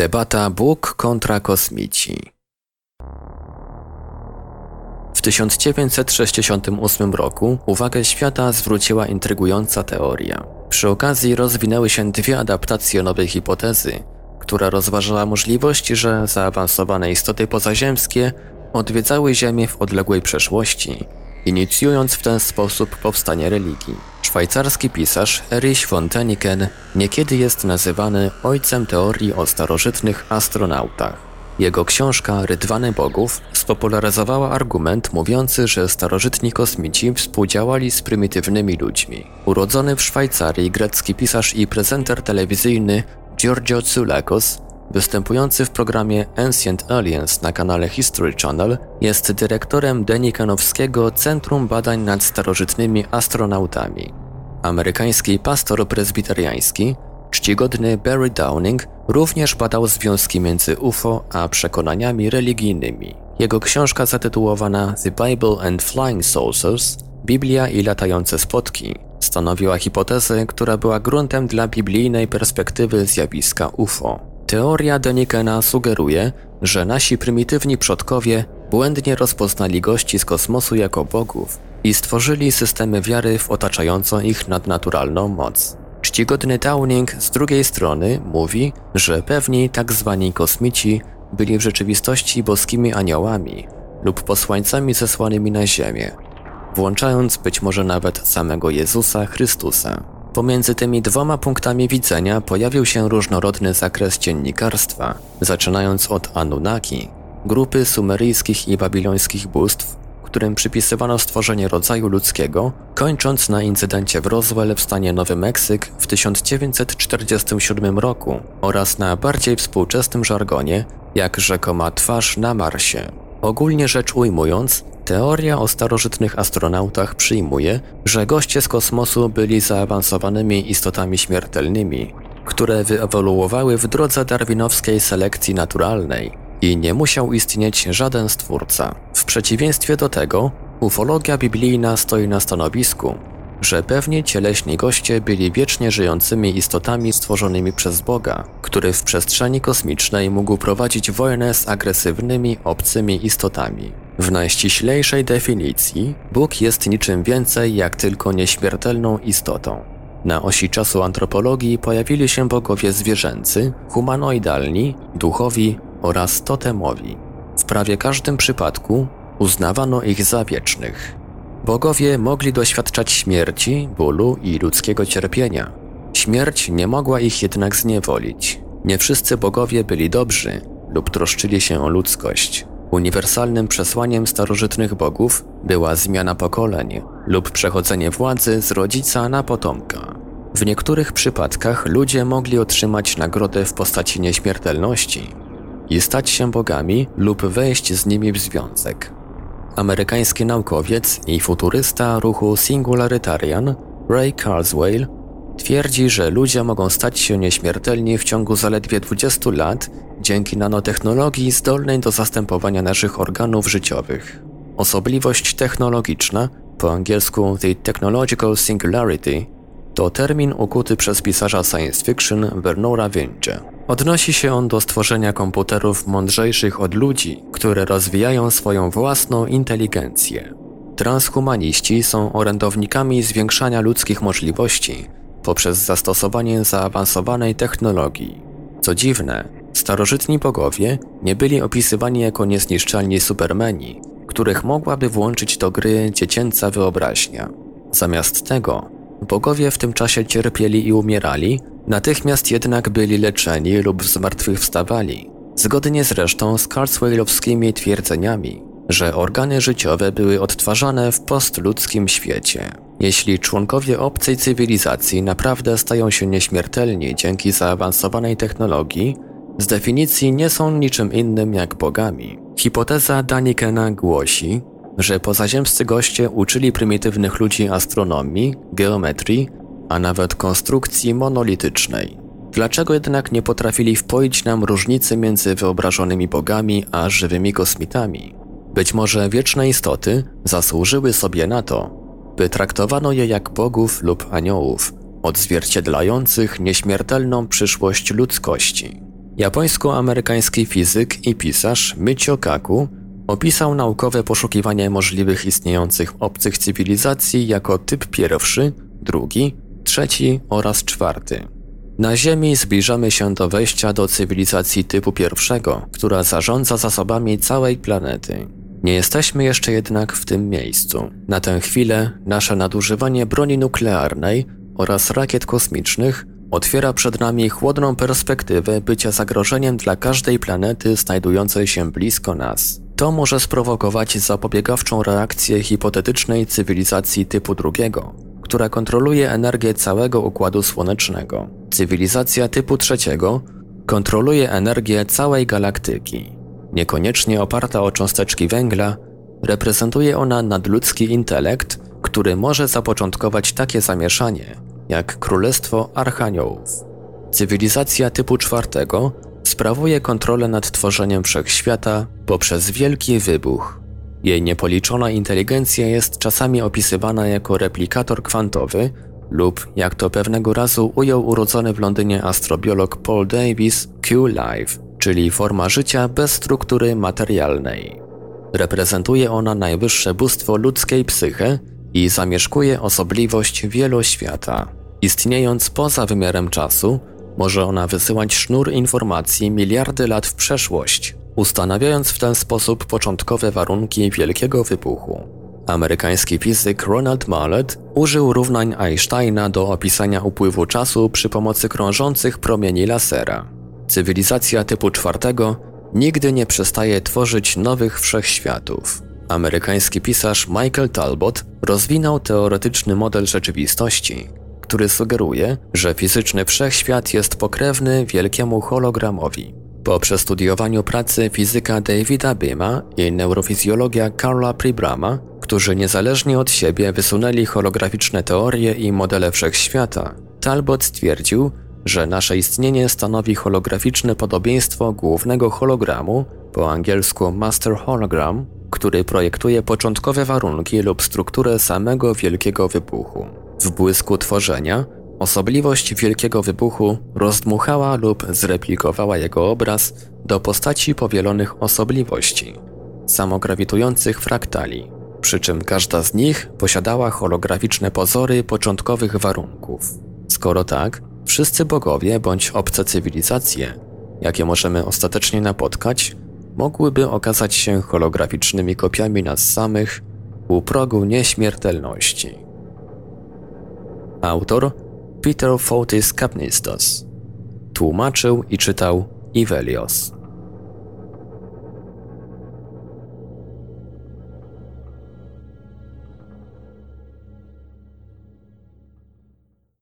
Debata Bóg kontra kosmici. W 1968 roku uwagę świata zwróciła intrygująca teoria. Przy okazji rozwinęły się dwie adaptacje nowej hipotezy, która rozważała możliwość, że zaawansowane istoty pozaziemskie odwiedzały Ziemię w odległej przeszłości, inicjując w ten sposób powstanie religii. Szwajcarski pisarz Erich von Däniken niekiedy jest nazywany ojcem teorii o starożytnych astronautach. Jego książka Rydwany Bogów spopularyzowała argument mówiący, że starożytni kosmici współdziałali z prymitywnymi ludźmi. Urodzony w Szwajcarii grecki pisarz i prezenter telewizyjny Giorgio Tsoulikos występujący w programie Ancient Aliens na kanale History Channel, jest dyrektorem Denikanowskiego Centrum Badań nad Starożytnymi Astronautami. Amerykański pastor prezbiteriański, czcigodny Barry Downing, również badał związki między UFO a przekonaniami religijnymi. Jego książka zatytułowana The Bible and Flying Saucers Biblia i latające spotki stanowiła hipotezę, która była gruntem dla biblijnej perspektywy zjawiska UFO. Teoria Denikena sugeruje, że nasi prymitywni przodkowie błędnie rozpoznali gości z kosmosu jako bogów i stworzyli systemy wiary w otaczającą ich nadnaturalną moc. Czcigodny Downing z drugiej strony mówi, że pewni tak zwani kosmici byli w rzeczywistości boskimi aniołami lub posłańcami zesłanymi na Ziemię, włączając być może nawet samego Jezusa Chrystusa. Pomiędzy tymi dwoma punktami widzenia pojawił się różnorodny zakres dziennikarstwa, zaczynając od Anunnaki, grupy sumeryjskich i babilońskich bóstw, którym przypisywano stworzenie rodzaju ludzkiego, kończąc na incydencie w Roswell w stanie Nowy Meksyk w 1947 roku oraz na bardziej współczesnym żargonie, jak rzekoma twarz na Marsie. Ogólnie rzecz ujmując, Teoria o starożytnych astronautach przyjmuje, że goście z kosmosu byli zaawansowanymi istotami śmiertelnymi, które wyewoluowały w drodze darwinowskiej selekcji naturalnej i nie musiał istnieć żaden stwórca. W przeciwieństwie do tego, ufologia biblijna stoi na stanowisku, że pewnie cieleśni goście byli wiecznie żyjącymi istotami stworzonymi przez Boga, który w przestrzeni kosmicznej mógł prowadzić wojnę z agresywnymi, obcymi istotami. W najściślejszej definicji Bóg jest niczym więcej jak tylko nieśmiertelną istotą. Na osi czasu antropologii pojawili się bogowie zwierzęcy, humanoidalni, duchowi oraz totemowi. W prawie każdym przypadku uznawano ich za wiecznych. Bogowie mogli doświadczać śmierci, bólu i ludzkiego cierpienia. Śmierć nie mogła ich jednak zniewolić. Nie wszyscy bogowie byli dobrzy lub troszczyli się o ludzkość. Uniwersalnym przesłaniem starożytnych bogów była zmiana pokoleń lub przechodzenie władzy z rodzica na potomka. W niektórych przypadkach ludzie mogli otrzymać nagrodę w postaci nieśmiertelności i stać się bogami lub wejść z nimi w związek. Amerykański naukowiec i futurysta ruchu Singularitarian Ray Kurzweil twierdzi, że ludzie mogą stać się nieśmiertelni w ciągu zaledwie 20 lat dzięki nanotechnologii zdolnej do zastępowania naszych organów życiowych. Osobliwość technologiczna, po angielsku The Technological Singularity, to termin ukuty przez pisarza science fiction Bernora Winge. Odnosi się on do stworzenia komputerów mądrzejszych od ludzi, które rozwijają swoją własną inteligencję. Transhumaniści są orędownikami zwiększania ludzkich możliwości poprzez zastosowanie zaawansowanej technologii. Co dziwne, starożytni bogowie nie byli opisywani jako niezniszczalni supermeni, których mogłaby włączyć do gry dziecięca wyobraźnia. Zamiast tego, bogowie w tym czasie cierpieli i umierali, natychmiast jednak byli leczeni lub zmartwychwstawali, zgodnie zresztą z Carswellowskimi twierdzeniami, że organy życiowe były odtwarzane w postludzkim świecie. Jeśli członkowie obcej cywilizacji naprawdę stają się nieśmiertelni dzięki zaawansowanej technologii, z definicji nie są niczym innym jak bogami. Hipoteza Danikena głosi, że pozaziemscy goście uczyli prymitywnych ludzi astronomii, geometrii, a nawet konstrukcji monolitycznej. Dlaczego jednak nie potrafili wpoić nam różnicy między wyobrażonymi bogami a żywymi kosmitami? Być może wieczne istoty zasłużyły sobie na to, by traktowano je jak bogów lub aniołów, odzwierciedlających nieśmiertelną przyszłość ludzkości. Japońsko-amerykański fizyk i pisarz Michio Kaku opisał naukowe poszukiwanie możliwych istniejących obcych cywilizacji jako typ pierwszy, drugi, trzeci oraz czwarty. Na Ziemi zbliżamy się do wejścia do cywilizacji typu pierwszego, która zarządza zasobami całej planety. Nie jesteśmy jeszcze jednak w tym miejscu. Na tę chwilę nasze nadużywanie broni nuklearnej oraz rakiet kosmicznych otwiera przed nami chłodną perspektywę bycia zagrożeniem dla każdej planety znajdującej się blisko nas. To może sprowokować zapobiegawczą reakcję hipotetycznej cywilizacji typu drugiego, która kontroluje energię całego układu słonecznego. Cywilizacja typu trzeciego kontroluje energię całej galaktyki. Niekoniecznie oparta o cząsteczki węgla, reprezentuje ona nadludzki intelekt, który może zapoczątkować takie zamieszanie, jak Królestwo Archaniołów. Cywilizacja typu czwartego sprawuje kontrolę nad tworzeniem wszechświata poprzez wielki wybuch. Jej niepoliczona inteligencja jest czasami opisywana jako replikator kwantowy lub, jak to pewnego razu ujął urodzony w Londynie astrobiolog Paul Davis, Q-Life, czyli forma życia bez struktury materialnej. Reprezentuje ona najwyższe bóstwo ludzkiej psychy i zamieszkuje osobliwość wieloświata. Istniejąc poza wymiarem czasu, może ona wysyłać sznur informacji miliardy lat w przeszłość, ustanawiając w ten sposób początkowe warunki wielkiego wybuchu. Amerykański fizyk Ronald Mallet użył równań Einsteina do opisania upływu czasu przy pomocy krążących promieni lasera. Cywilizacja typu czwartego nigdy nie przestaje tworzyć nowych wszechświatów. Amerykański pisarz Michael Talbot rozwinął teoretyczny model rzeczywistości, który sugeruje, że fizyczny wszechświat jest pokrewny wielkiemu hologramowi. Po przestudiowaniu pracy fizyka Davida Bima i neurofizjologia Karla Pribrama, którzy niezależnie od siebie wysunęli holograficzne teorie i modele wszechświata, Talbot stwierdził, że nasze istnienie stanowi holograficzne podobieństwo głównego hologramu, po angielsku master hologram, który projektuje początkowe warunki lub strukturę samego wielkiego wybuchu. W błysku tworzenia osobliwość wielkiego wybuchu rozdmuchała lub zreplikowała jego obraz do postaci powielonych osobliwości, samograwitujących fraktali, przy czym każda z nich posiadała holograficzne pozory początkowych warunków. Skoro tak, wszyscy bogowie bądź obce cywilizacje, jakie możemy ostatecznie napotkać, mogłyby okazać się holograficznymi kopiami nas samych u progu nieśmiertelności. Autor Peter Fotis Kapnistos tłumaczył i czytał Ivelios.